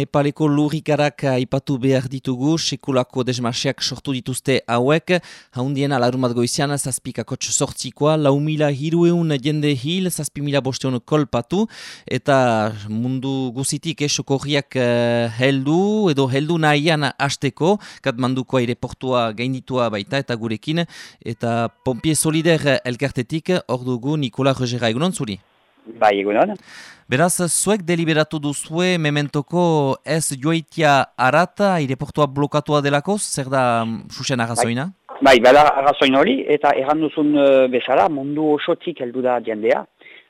Nepaleko lurikarak aipatu behar ditugu, sekulako desmarsiak sortu dituzte hauek, haundien alarumat goizian, zazpikakotx sortzikoa, lau mila hirueun jende hil, zazpi mila bosteun kolpatu, eta mundu guzitik esoko horriak uh, heldu, edo heldu nahian hasteko, katmanduko aireportua gainditua baita eta gurekin, eta Pompie Solider elkartetik, hor dugu Nikola Rogera. Egunon zuri? Bai, egunon. Beraz, zuek deliberatu duzue mementoko ez joitia arata, aireportua blokatua delako, zer da mm, susen agazoina? Bai, bai bada agazoin hori, eta erran duzun uh, bezala, mundu osotik heldu da jendea.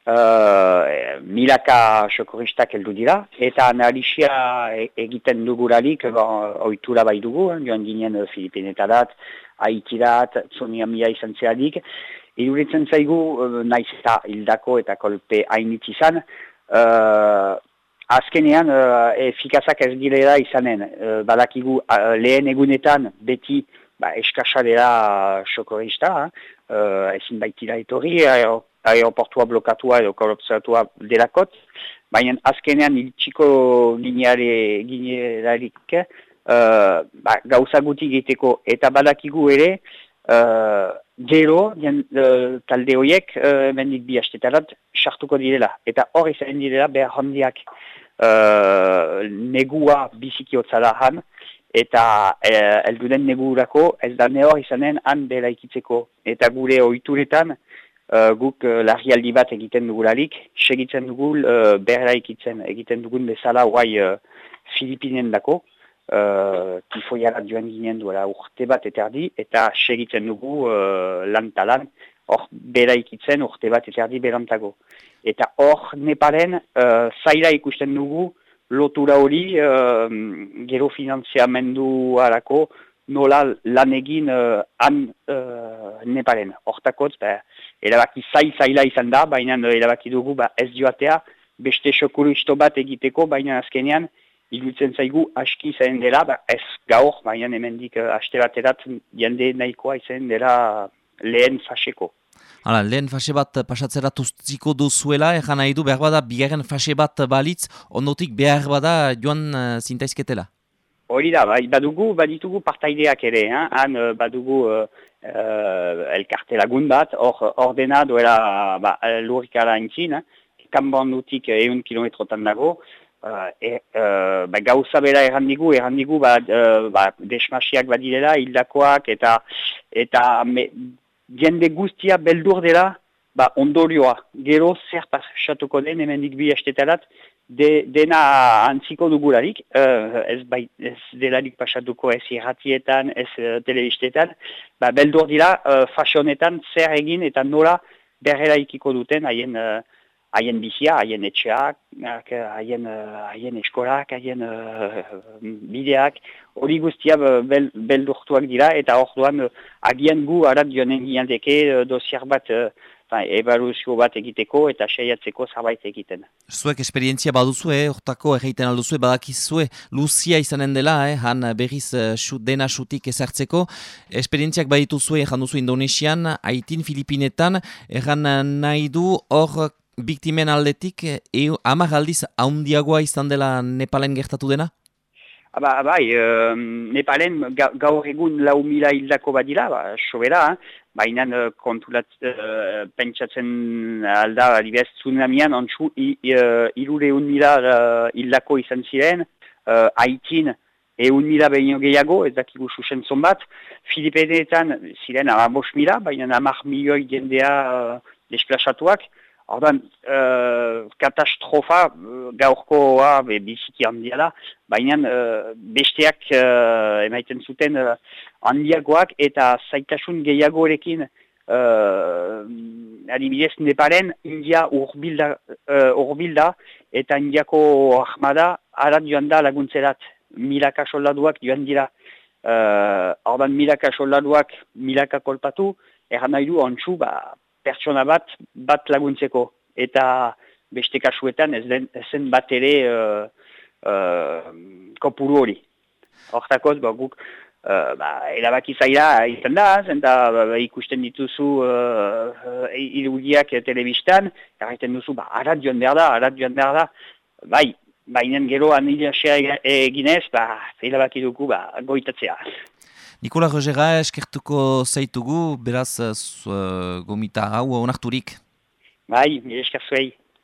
Uh, milaka sokoristak heldu dira, eta analisia e, egiten duguralik, ba, oitura bai dugu, joan ginen uh, Filipinetadat, Haitirat, Zoniamia izan zeradik, Iduritzen zaigu, uh, naiz eta hildako eta kolpe hainitz izan, uh, azkenean uh, efikazak ez direla izanen. Uh, badakigu uh, lehen egunetan beti ba, eskasa dela sokorista, uh, ezin baitira etorri, aeroportua blokatua edo korruptzatua delakot, baina azkenean iltsiko gineararik uh, ba, gauza guti egiteko eta badakigu ere, Uh, gero, jen, uh, talde horiek, uh, mendik bi hastetarat, sartuko direla. Eta hor izan direla, behar handiak uh, negua biziki otzala han, eta uh, elduden negurako ez da ne hor izanen han bela ikitzeko. Eta gure oituretan, uh, guk uh, larrialdi bat egiten dugularik, segitzen dugu uh, berra ikitzen, egiten dugun bezala guai uh, Filipinen dako, uh, tifoiara joan ginen duela urte bat eterdi, eta segitzen dugu uh, lan hor bera ikitzen urte bat eterdi berantago. Eta hor Nepalen uh, zaila ikusten dugu lotura hori uh, gero finanziamendu harako nola lan egin uh, han uh, Nepalen. Hortakotz, ba, erabaki zai zaila izan da, baina erabaki dugu ba, ez joatea beste sokuru bat egiteko, baina azkenean ilutzen zaigu aski izan dela, ba, ez gaur, baina hemendik uh, aste baterat jende nahikoa izan dela lehen faseko. Hala, lehen fase bat pasatzerat ustiko duzuela, egan nahi du behar bada bigarren fase bat balitz, ondotik behar bada joan uh, zintaizketela? Hori da, bai, badugu, baditugu partaideak ere, eh? han uh, badugu uh, elkarte lagun bat, hor ordena duela ba, lurikara intzin, eh? kanbon dutik eun kilometrotan dago, Uh, e, uh, ba, gauza bera errandigu, errandigu ba, uh, ba, desmasiak badirela, hildakoak eta eta me, jende guztia beldur dela ba, ondorioa. Gero zer pasatuko den, hemen dikbi estetalat, de, dena antziko dugularik, uh, ez, bai, ez delarik pasatuko ez irratietan, ez uh, telebistetan, ba, beldur dira uh, fasionetan zer egin eta nola berrela ikiko duten haien haien bizia, haien etxeak, haien, haien eskolak, haien uh, bideak, hori guztia bel, beldurtuak dira, eta hor duan uh, agian gu arat joanen gianteke uh, dosiar bat, uh, ebaluzio bat egiteko eta seiatzeko zabait egiten. Zuek esperientzia baduzu, eh, hortako erreiten alduzue, badakizue, luzia izanen dela, eh, han berriz uh, dena xutik ezartzeko. Esperientziak badituzue, erran duzu Indonesian, Haitin, Filipinetan, erran nahi du hor biktimen aldetik, e, amar aldiz haundiagoa izan dela Nepalen gertatu dena? Aba, bai, uh, Nepalen gaur egun lau mila hildako badira, ba, sobera, baina uh, kontulat uh, pentsatzen alda, adibidez, tsunamian, ontsu, irure un mila hildako izan ziren, uh, haitin, eun mila behino gehiago, ez dakigu susen zonbat, Filipenetan ziren amabos mila, baina amar milioi jendea uh, desplasatuak, Ordan, uh, katastrofa uh, gaurkoa be, biziki handia da, baina uh, besteak uh, emaiten zuten uh, handiagoak eta zaitasun gehiagorekin uh, adibidez Nepalen India urbilda, uh, eta Indiako ahmada arat joan da laguntzerat milaka soldaduak joan dira. Uh, ordan milaka soldaduak milaka kolpatu, erran nahi du ontsu, ba, pertsona bat, bat laguntzeko. Eta beste kasuetan ez den zen bat ere uh, uh, kopuru hori. Hortakoz, ba, guk, uh, ba, erabaki zaira izan da, zenta ba, ba, ikusten dituzu uh, irudiak telebistan, erraiten duzu, ba, arat joan behar da, arat joan behar da. Bai, baina gero anilasea eginez, ba, zeila bakiduku, ba, goitatzea. Nikola Rogera eskertuko zaitugu, beraz uh, gomita hau onarturik? Bai, eskertuei.